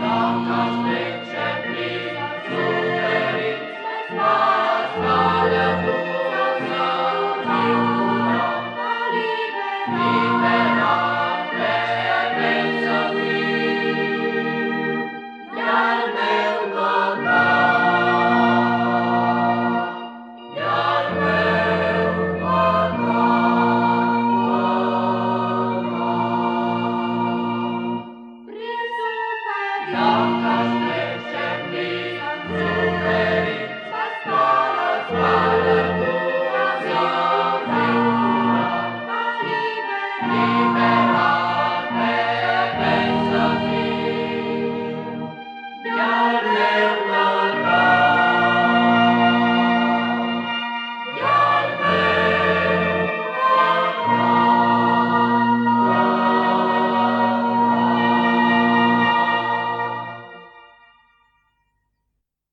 Long the stick gently Yeah.